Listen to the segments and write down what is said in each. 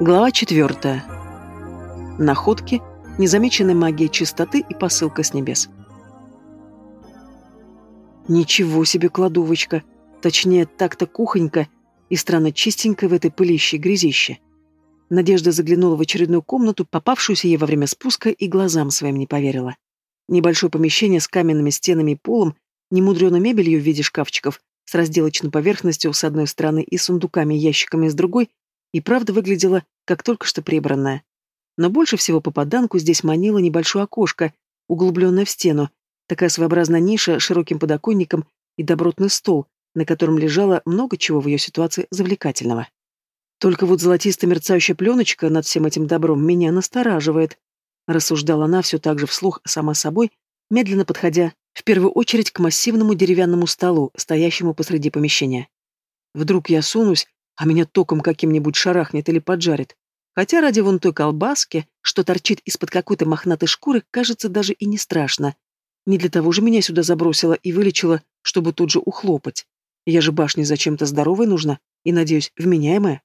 Глава четвертая. Находки, незамеченная магия чистоты и посылка с небес. Ничего себе кладовочка, точнее, так-то кухонька и странно чистенькая в этой пылище грязище. Надежда заглянула в очередную комнату, попавшуюся ей во время спуска, и глазам своим не поверила. Небольшое помещение с каменными стенами и полом, немудреной мебелью в виде шкафчиков, с разделочной поверхностью с одной стороны и сундуками и ящиками с другой, и правда выглядела, как только что прибранная. Но больше всего попаданку здесь манило небольшое окошко, углубленное в стену, такая своеобразная ниша с широким подоконником и добротный стол, на котором лежало много чего в ее ситуации завлекательного. Только вот золотисто-мерцающая пленочка над всем этим добром меня настораживает, рассуждала она все так же вслух сама собой, медленно подходя в первую очередь к массивному деревянному столу, стоящему посреди помещения. Вдруг я сунусь, а меня током каким-нибудь шарахнет или поджарит. Хотя ради вон той колбаски, что торчит из-под какой-то мохнатой шкуры, кажется даже и не страшно. Не для того же меня сюда забросило и вылечило, чтобы тут же ухлопать. Я же башня зачем-то здоровой нужна и, надеюсь, вменяемая.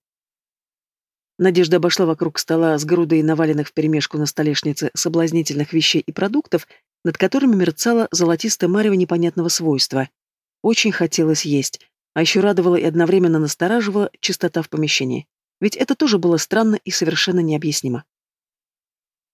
Надежда обошла вокруг стола с грудой наваленных вперемешку на столешнице соблазнительных вещей и продуктов, над которыми мерцало золотистое марево непонятного свойства. Очень хотелось есть, а еще радовала и одновременно настораживала чистота в помещении. Ведь это тоже было странно и совершенно необъяснимо.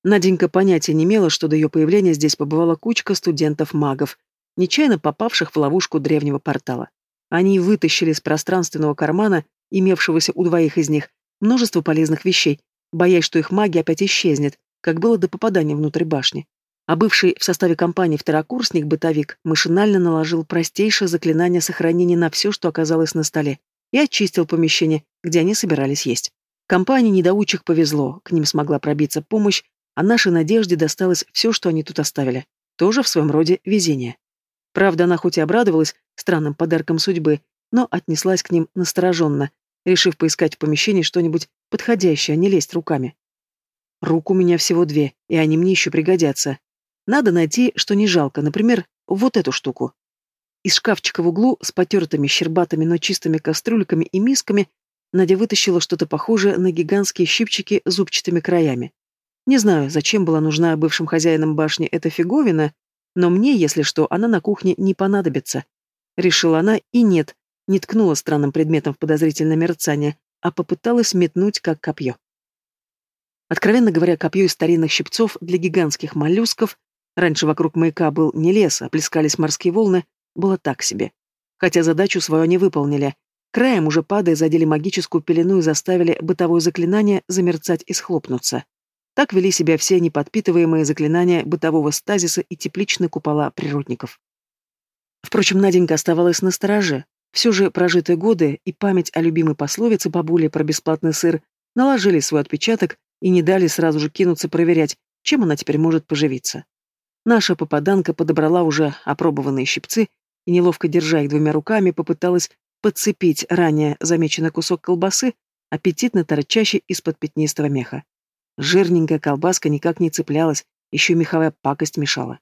Наденька понятия не имела, что до ее появления здесь побывала кучка студентов-магов, нечаянно попавших в ловушку древнего портала. Они вытащили из пространственного кармана, имевшегося у двоих из них, множество полезных вещей, боясь, что их магия опять исчезнет, как было до попадания внутрь башни а бывший в составе компании второкурсник-бытовик машинально наложил простейшее заклинание сохранения на все, что оказалось на столе, и очистил помещение, где они собирались есть. Компании недоучих повезло, к ним смогла пробиться помощь, а нашей Надежде досталось все, что они тут оставили. Тоже в своем роде везение. Правда, она хоть и обрадовалась странным подаркам судьбы, но отнеслась к ним настороженно, решив поискать в помещении что-нибудь подходящее, а не лезть руками. Рук у меня всего две, и они мне еще пригодятся, надо найти, что не жалко, например, вот эту штуку. Из шкафчика в углу с потертыми, щербатыми, но чистыми кастрюльками и мисками Надя вытащила что-то похожее на гигантские щипчики с зубчатыми краями. Не знаю, зачем была нужна бывшим хозяинам башни эта фиговина, но мне, если что, она на кухне не понадобится. Решила она и нет, не ткнула странным предметом в подозрительное мерцание, а попыталась метнуть как копье. Откровенно говоря, копье из старинных щипцов для гигантских моллюсков Раньше вокруг маяка был не лес, а плескались морские волны, было так себе. Хотя задачу свою они выполнили. Краем уже падая задели магическую пелену и заставили бытовое заклинание замерцать и схлопнуться. Так вели себя все неподпитываемые заклинания бытового стазиса и тепличные купола природников. Впрочем, Наденька оставалась на стороже. Все же прожитые годы и память о любимой пословице бабули про бесплатный сыр наложили свой отпечаток и не дали сразу же кинуться проверять, чем она теперь может поживиться. Наша попаданка подобрала уже опробованные щипцы и, неловко держа их двумя руками, попыталась подцепить ранее замеченный кусок колбасы, аппетитно торчащий из-под пятнистого меха. Жирненькая колбаска никак не цеплялась, еще меховая пакость мешала.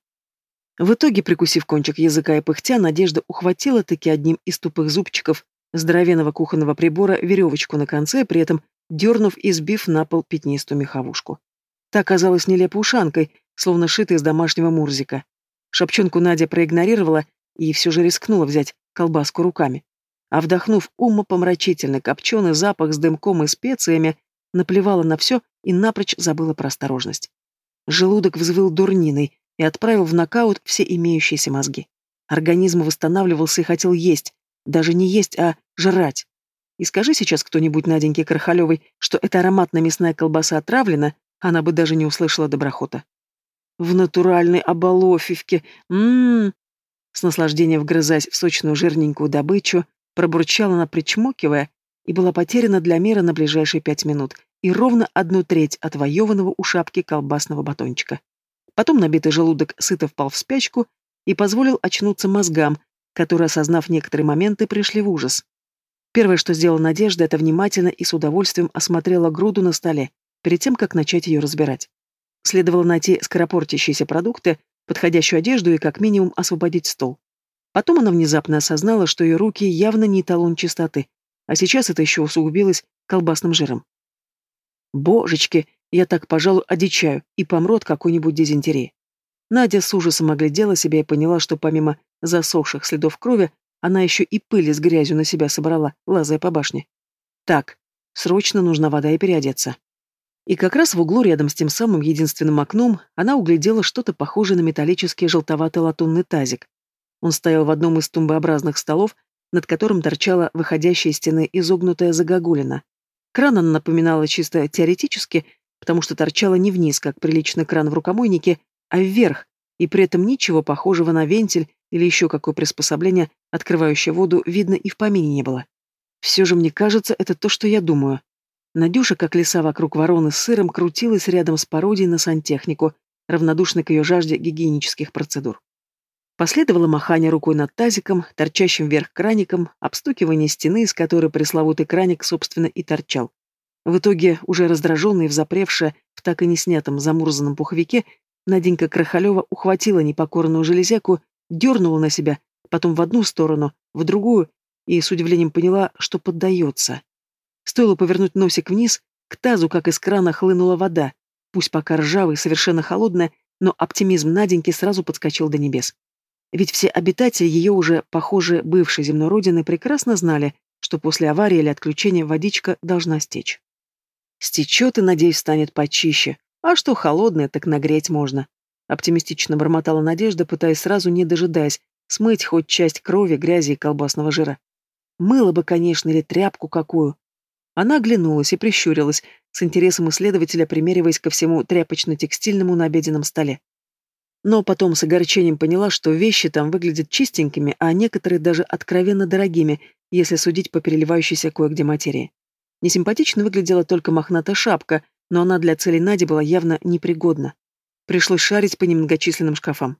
В итоге, прикусив кончик языка и пыхтя, Надежда ухватила таки одним из тупых зубчиков здоровенного кухонного прибора веревочку на конце, при этом дернув и сбив на пол пятнистую меховушку. Та оказалась нелепой ушанкой, словно шитый из домашнего мурзика. Шапчонку Надя проигнорировала и все же рискнула взять колбаску руками. А вдохнув умопомрачительный копченый запах с дымком и специями, наплевала на все и напрочь забыла про осторожность. Желудок взвыл дурниной и отправил в нокаут все имеющиеся мозги. Организм восстанавливался и хотел есть, даже не есть, а жрать. И скажи сейчас кто-нибудь Наденьке Крахалевой, что эта ароматная мясная колбаса отравлена, она бы даже не услышала доброхота в натуральной оболофивке. Ммм. С наслаждением вгрызаясь в сочную жирненькую добычу, пробурчала она, причмокивая, и была потеряна для мира на ближайшие пять минут, и ровно одну треть отвоеванного у шапки колбасного батончика. Потом набитый желудок сыто впал в спячку и позволил очнуться мозгам, которые, осознав некоторые моменты, пришли в ужас. Первое, что сделала Надежда, это внимательно и с удовольствием осмотрела груду на столе, перед тем, как начать ее разбирать. Следовало найти скоропортящиеся продукты, подходящую одежду и как минимум освободить стол. Потом она внезапно осознала, что ее руки явно не эталон чистоты, а сейчас это еще усугубилось колбасным жиром. Божечки, я так, пожалуй, одичаю и помру от какой-нибудь дизентерии. Надя с ужасом оглядела себя и поняла, что помимо засохших следов крови, она еще и пыли с грязью на себя собрала, лазая по башне. Так, срочно нужна вода и переодеться. И как раз в углу рядом с тем самым единственным окном она углядела что-то похожее на металлический желтоватый латунный тазик. Он стоял в одном из тумбообразных столов, над которым торчала выходящая из стены изогнутая загогулина. Кран она напоминала чисто теоретически, потому что торчала не вниз, как приличный кран в рукомойнике, а вверх, и при этом ничего похожего на вентиль или еще какое приспособление, открывающее воду, видно и в помине не было. Все же, мне кажется, это то, что я думаю. Надюша, как лиса вокруг вороны с сыром, крутилась рядом с пародией на сантехнику, равнодушной к ее жажде гигиенических процедур. Последовало махание рукой над тазиком, торчащим вверх краником, обстукивание стены, из которой пресловутый краник, собственно, и торчал. В итоге, уже раздраженная и взапревшая в так и не снятом замурзанном пуховике, Наденька Крахалева ухватила непокорную железяку, дернула на себя, потом в одну сторону, в другую, и с удивлением поняла, что поддается. Стоило повернуть носик вниз, к тазу, как из крана, хлынула вода, пусть пока ржавая, совершенно холодная, но оптимизм Наденьки сразу подскочил до небес. Ведь все обитатели ее уже, похоже, бывшей земной родины прекрасно знали, что после аварии или отключения водичка должна стечь. Стечет и, надеюсь, станет почище. А что холодное, так нагреть можно. Оптимистично бормотала Надежда, пытаясь сразу, не дожидаясь, смыть хоть часть крови, грязи и колбасного жира. Мыло бы, конечно, или тряпку какую. Она оглянулась и прищурилась, с интересом исследователя примериваясь ко всему тряпочно-текстильному на обеденном столе. Но потом с огорчением поняла, что вещи там выглядят чистенькими, а некоторые даже откровенно дорогими, если судить по переливающейся кое-где материи. Несимпатично выглядела только мохнатая шапка, но она для целей Нади была явно непригодна. Пришлось шарить по немногочисленным шкафам.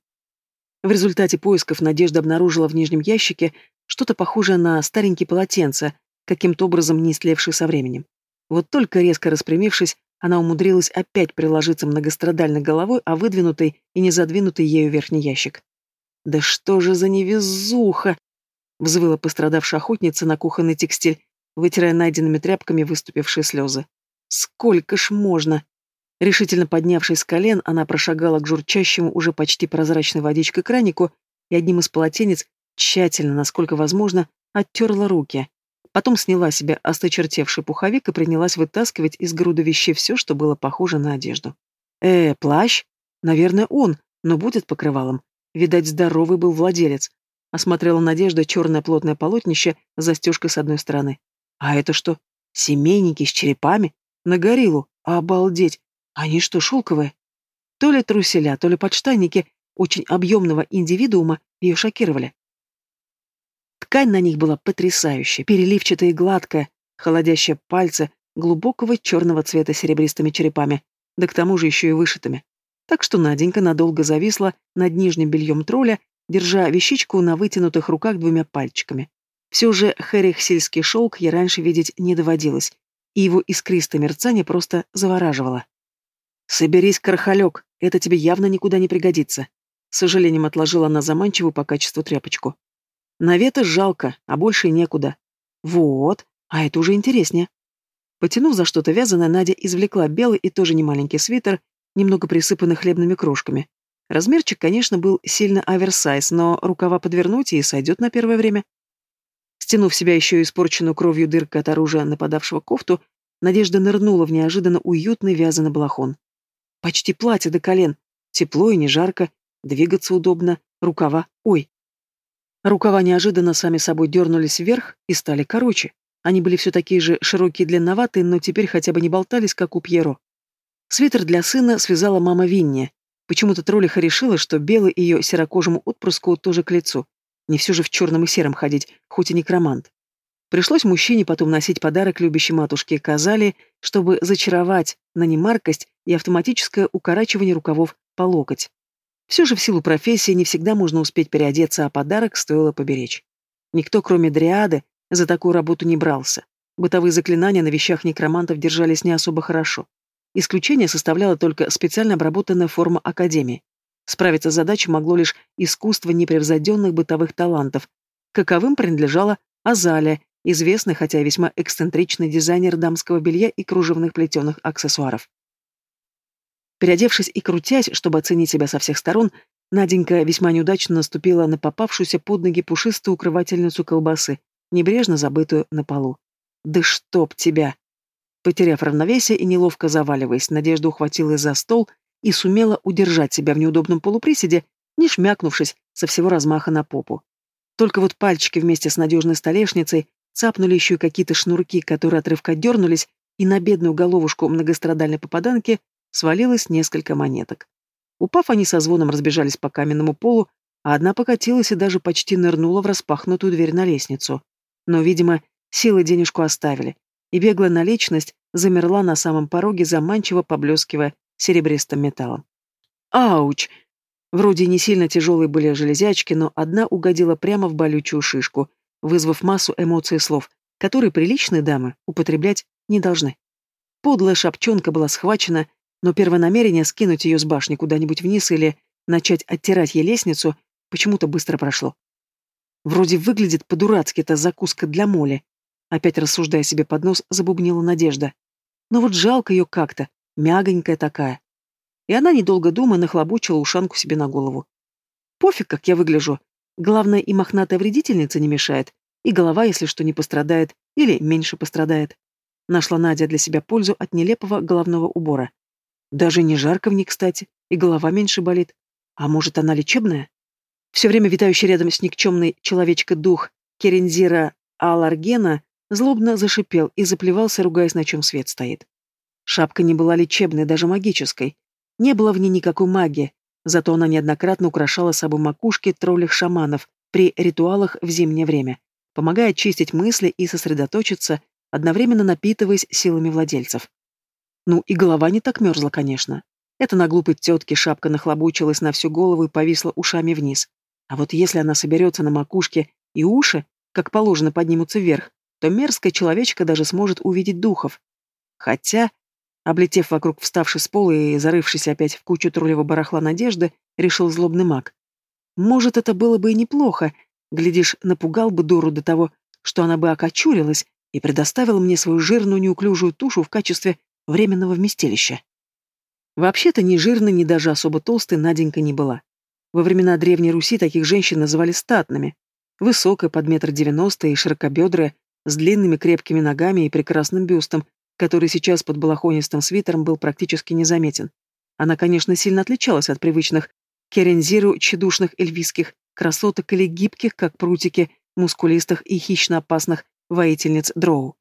В результате поисков Надежда обнаружила в нижнем ящике что-то похожее на старенькие полотенца, каким-то образом не истлевшие со временем. Вот только резко распрямившись, она умудрилась опять приложиться многострадальной головой о выдвинутый и не задвинутый ею верхний ящик. «Да что же за невезуха!» — взвыла пострадавшая охотница на кухонный текстиль, вытирая найденными тряпками выступившие слезы. «Сколько ж можно!» Решительно поднявшись с колен, она прошагала к журчащему уже почти прозрачной водичкой кранику и одним из полотенец тщательно, насколько возможно, оттерла руки. Потом сняла себе осточертевший пуховик и принялась вытаскивать из груда вещей все, что было похоже на одежду. «Э, плащ? Наверное, он, но будет покрывалом. Видать, здоровый был владелец». Осмотрела Надежда черное плотное полотнище с застежкой с одной стороны. «А это что? Семейники с черепами? На гориллу? Обалдеть! Они что, шелковые?» То ли труселя, то ли подштанники очень объемного индивидуума ее шокировали. Ткань на них была потрясающая, переливчатая и гладкая, холодящая пальцы, глубокого черного цвета серебристыми черепами, да к тому же еще и вышитыми. Так что Наденька надолго зависла над нижним бельем тролля, держа вещичку на вытянутых руках двумя пальчиками. Все же хэрихсельский шелк я раньше видеть не доводилось, и его искристое мерцание просто завораживало. «Соберись, кархалек, это тебе явно никуда не пригодится», с сожалением отложила она заманчивую по качеству тряпочку. Навета жалко, а больше и некуда. Вот, а это уже интереснее. Потянув за что-то вязаное, Надя извлекла белый и тоже немаленький свитер, немного присыпанный хлебными крошками. Размерчик, конечно, был сильно оверсайз, но рукава подвернуть и сойдет на первое время. Стянув себя еще испорченную кровью дыркой от оружия нападавшего кофту, Надежда нырнула в неожиданно уютный вязаный балахон. Почти платье до колен. Тепло и не жарко. Двигаться удобно. Рукава. Ой, Рукава неожиданно сами собой дернулись вверх и стали короче. Они были все такие же широкие и длинноватые, но теперь хотя бы не болтались, как у Пьеро. Свитер для сына связала мама Винни. Почему-то троллиха решила, что белый ее серокожему отпрыску тоже к лицу. Не все же в черном и сером ходить, хоть и некромант. Пришлось мужчине потом носить подарок любящей матушке Казали, чтобы зачаровать на немаркость и автоматическое укорачивание рукавов по локоть. Все же в силу профессии не всегда можно успеть переодеться, а подарок стоило поберечь. Никто, кроме Дриады, за такую работу не брался. Бытовые заклинания на вещах некромантов держались не особо хорошо. Исключение составляла только специально обработанная форма Академии. Справиться с задачей могло лишь искусство непревзойденных бытовых талантов. Каковым принадлежала Азалия, известный, хотя и весьма эксцентричный дизайнер дамского белья и кружевных плетеных аксессуаров. Переодевшись и крутясь, чтобы оценить себя со всех сторон, Наденька весьма неудачно наступила на попавшуюся под ноги пушистую укрывательницу колбасы, небрежно забытую на полу. «Да чтоб тебя!» Потеряв равновесие и неловко заваливаясь, Надежда ухватилась за стол и сумела удержать себя в неудобном полуприседе, не шмякнувшись со всего размаха на попу. Только вот пальчики вместе с надежной столешницей цапнули еще какие-то шнурки, которые отрывка дернулись, и на бедную головушку многострадальной попаданки свалилось несколько монеток. Упав, они со звоном разбежались по каменному полу, а одна покатилась и даже почти нырнула в распахнутую дверь на лестницу. Но, видимо, силы денежку оставили, и беглая наличность замерла на самом пороге, заманчиво поблескивая серебристым металлом. Ауч! Вроде не сильно тяжелые были железячки, но одна угодила прямо в болючую шишку, вызвав массу эмоций и слов, которые приличные дамы употреблять не должны. Подлая шапчонка была схвачена, но первое намерение скинуть ее с башни куда-нибудь вниз или начать оттирать ей лестницу почему-то быстро прошло. Вроде выглядит по-дурацки эта закуска для моли. Опять рассуждая себе под нос, забубнила Надежда. Но вот жалко ее как-то, мягонькая такая. И она, недолго думая, нахлобучила ушанку себе на голову. Пофиг, как я выгляжу. Главное, и мохнатая вредительница не мешает, и голова, если что, не пострадает, или меньше пострадает. Нашла Надя для себя пользу от нелепого головного убора. Даже не жарко в ней, кстати, и голова меньше болит. А может, она лечебная? Все время витающий рядом с никчемной человечка-дух Керензира Аларгена злобно зашипел и заплевался, ругаясь, на чем свет стоит. Шапка не была лечебной, даже магической. Не было в ней никакой магии, зато она неоднократно украшала собой макушки троллях шаманов при ритуалах в зимнее время, помогая очистить мысли и сосредоточиться, одновременно напитываясь силами владельцев. Ну и голова не так мерзла, конечно. Это на глупой тетке шапка нахлобучилась на всю голову и повисла ушами вниз. А вот если она соберется на макушке и уши, как положено, поднимутся вверх, то мерзкая человечка даже сможет увидеть духов. Хотя, облетев вокруг вставший с пола и зарывшись опять в кучу троллевого барахла надежды, решил злобный маг. Может, это было бы и неплохо, глядишь, напугал бы дуру до того, что она бы окочурилась и предоставила мне свою жирную неуклюжую тушу в качестве временного вместилища. Вообще-то ни жирной, ни даже особо толстой Наденька не была. Во времена Древней Руси таких женщин называли статными. Высокая, под метр девяносто и широкобедрая, с длинными крепкими ногами и прекрасным бюстом, который сейчас под балахонистым свитером был практически незаметен. Она, конечно, сильно отличалась от привычных керензиру тщедушных эльвийских красоток или гибких, как прутики, мускулистых и хищно опасных воительниц дроу.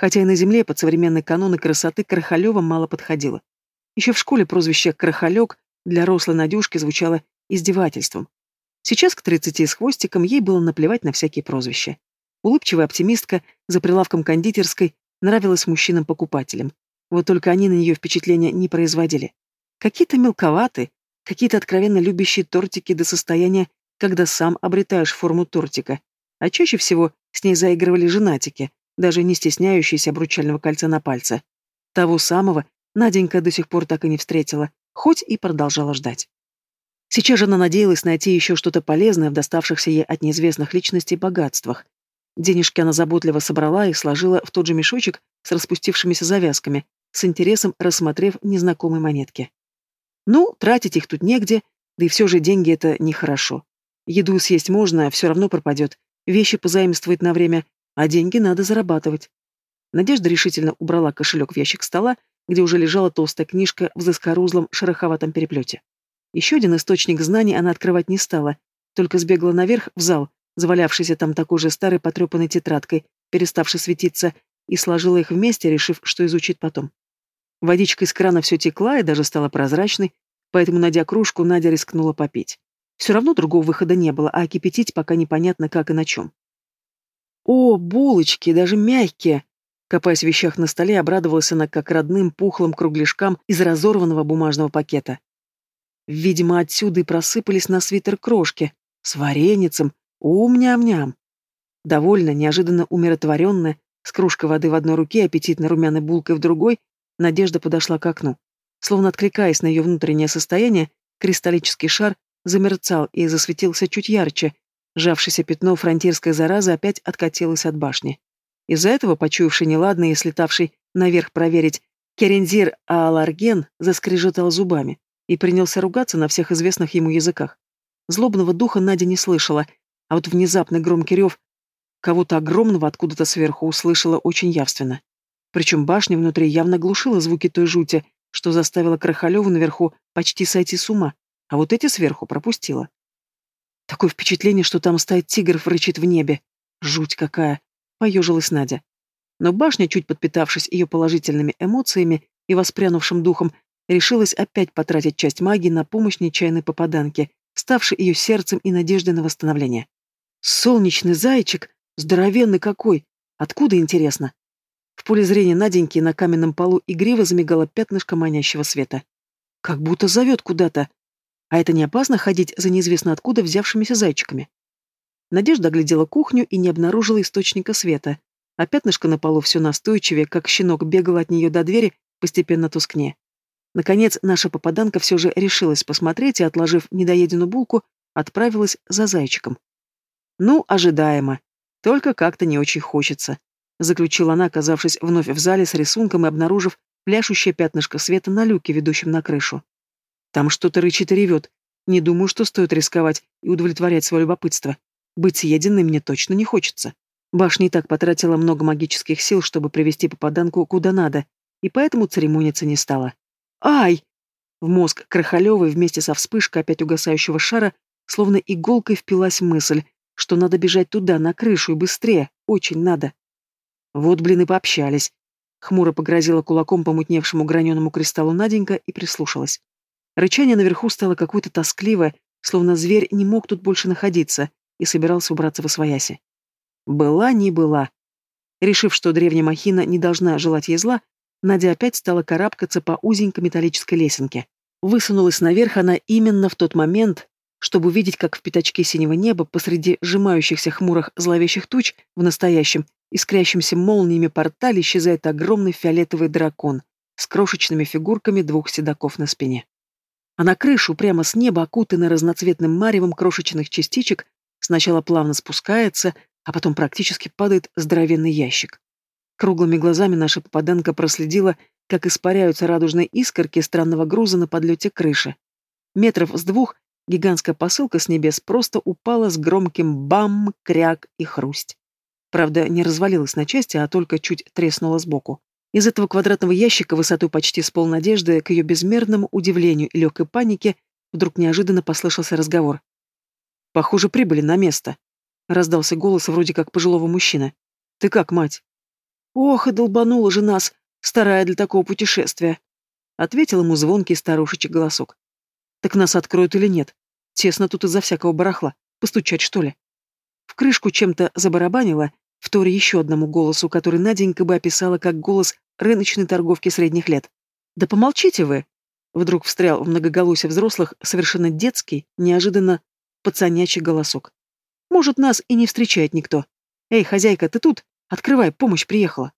Хотя и на земле под современные каноны красоты Крахалева мало подходила. Еще в школе прозвище «Крахалек» для рослой Надюшки звучало издевательством. Сейчас к тридцати с хвостиком ей было наплевать на всякие прозвища. Улыбчивая оптимистка за прилавком кондитерской нравилась мужчинам-покупателям. Вот только они на нее впечатления не производили. Какие-то мелковатые, какие-то откровенно любящие тортики до состояния, когда сам обретаешь форму тортика. А чаще всего с ней заигрывали женатики, даже не стесняющиеся обручального кольца на пальце. Того самого Наденька до сих пор так и не встретила, хоть и продолжала ждать. Сейчас же она надеялась найти еще что-то полезное в доставшихся ей от неизвестных личностей богатствах. Денежки она заботливо собрала и сложила в тот же мешочек с распустившимися завязками, с интересом рассмотрев незнакомые монетки. Ну, тратить их тут негде, да и все же деньги это нехорошо. Еду съесть можно, а все равно пропадет, вещи позаимствовать на время, а деньги надо зарабатывать. Надежда решительно убрала кошелек в ящик стола, где уже лежала толстая книжка в заскорузлом шероховатом переплете. Еще один источник знаний она открывать не стала, только сбегла наверх в зал, завалявшийся там такой же старой потрепанной тетрадкой, переставшей светиться, и сложила их вместе, решив, что изучит потом. Водичка из крана все текла и даже стала прозрачной, поэтому, найдя кружку, Надя рискнула попить. Все равно другого выхода не было, а кипятить пока непонятно как и на чем. «О, булочки, даже мягкие!» Копаясь в вещах на столе, обрадовалась она как родным пухлым кругляшкам из разорванного бумажного пакета. Видимо, отсюда и просыпались на свитер крошки. С вареницем. Ум-ням-ням. Довольно, неожиданно умиротворенная, с кружкой воды в одной руке и аппетитной румяной булкой в другой, Надежда подошла к окну. Словно откликаясь на ее внутреннее состояние, кристаллический шар замерцал и засветился чуть ярче. Жавшееся пятно фронтирской заразы опять откатилось от башни. Из-за этого, почуявший неладное и слетавший наверх проверить, Керензир Ааларген заскрежетал зубами и принялся ругаться на всех известных ему языках. Злобного духа Надя не слышала, а вот внезапный громкий рев кого-то огромного откуда-то сверху услышала очень явственно. Причем башня внутри явно глушила звуки той жути, что заставила Крахалеву наверху почти сойти с ума, а вот эти сверху пропустила. Такое впечатление, что там стоит тигр рычит в небе. Жуть какая! Поежилась Надя. Но башня, чуть подпитавшись ее положительными эмоциями и воспрянувшим духом, решилась опять потратить часть магии на помощь нечаянной попаданке, ставшей ее сердцем и надеждой на восстановление. Солнечный зайчик, здоровенный какой! Откуда, интересно? В поле зрения Наденьки на каменном полу игриво замигало пятнышко манящего света. Как будто зовет куда-то. А это не опасно ходить за неизвестно откуда взявшимися зайчиками? Надежда оглядела кухню и не обнаружила источника света, а пятнышко на полу все настойчивее, как щенок бегал от нее до двери, постепенно тускнее. Наконец, наша попаданка все же решилась посмотреть и, отложив недоеденную булку, отправилась за зайчиком. «Ну, ожидаемо. Только как-то не очень хочется», — заключила она, оказавшись вновь в зале с рисунком и обнаружив пляшущее пятнышко света на люке, ведущем на крышу. «Там что-то рычит и ревет. Не думаю, что стоит рисковать и удовлетворять свое любопытство. Быть съеденной мне точно не хочется». Башня и так потратила много магических сил, чтобы привести попаданку куда надо, и поэтому церемониться не стала. «Ай!» В мозг Крахалевой вместе со вспышкой опять угасающего шара словно иголкой впилась мысль, что надо бежать туда, на крышу, и быстрее, очень надо. Вот, блин, и пообщались. Хмуро погрозила кулаком помутневшему граненому кристаллу Наденька и прислушалась. Рычание наверху стало какое-то тоскливое, словно зверь не мог тут больше находиться и собирался убраться во свояси. Была не была. Решив, что древняя махина не должна желать ей зла, Надя опять стала карабкаться по узенькой металлической лесенке. Высунулась наверх она именно в тот момент, чтобы увидеть, как в пятачке синего неба посреди сжимающихся хмурых зловещих туч в настоящем, искрящемся молниями портале исчезает огромный фиолетовый дракон с крошечными фигурками двух седаков на спине. А на крышу, прямо с неба, окутанной разноцветным маревом крошечных частичек, сначала плавно спускается, а потом практически падает здоровенный ящик. Круглыми глазами наша попаданка проследила, как испаряются радужные искорки странного груза на подлете крыши. Метров с двух гигантская посылка с небес просто упала с громким бам, кряк и хрусть. Правда, не развалилась на части, а только чуть треснула сбоку. Из этого квадратного ящика высотой почти с полнадежды, к ее безмерному удивлению и легкой панике, вдруг неожиданно послышался разговор. «Похоже, прибыли на место», Раздался голос вроде как пожилого мужчины. «Ты как, мать?» «Ох, и долбанула же нас, старая для такого путешествия!» Ответил ему звонкий старушечий голосок. «Так нас откроют или нет? Тесно тут из-за всякого барахла. Постучать, что ли?» В крышку чем-то забарабанило, вторя еще одному голосу, который Наденька бы описала как голос рыночной торговки средних лет. «Да помолчите вы!» Вдруг встрял в многоголосие взрослых совершенно детский, неожиданно пацанячий голосок. Может, нас и не встречает никто. Эй, хозяйка, ты тут? Открывай, помощь приехала.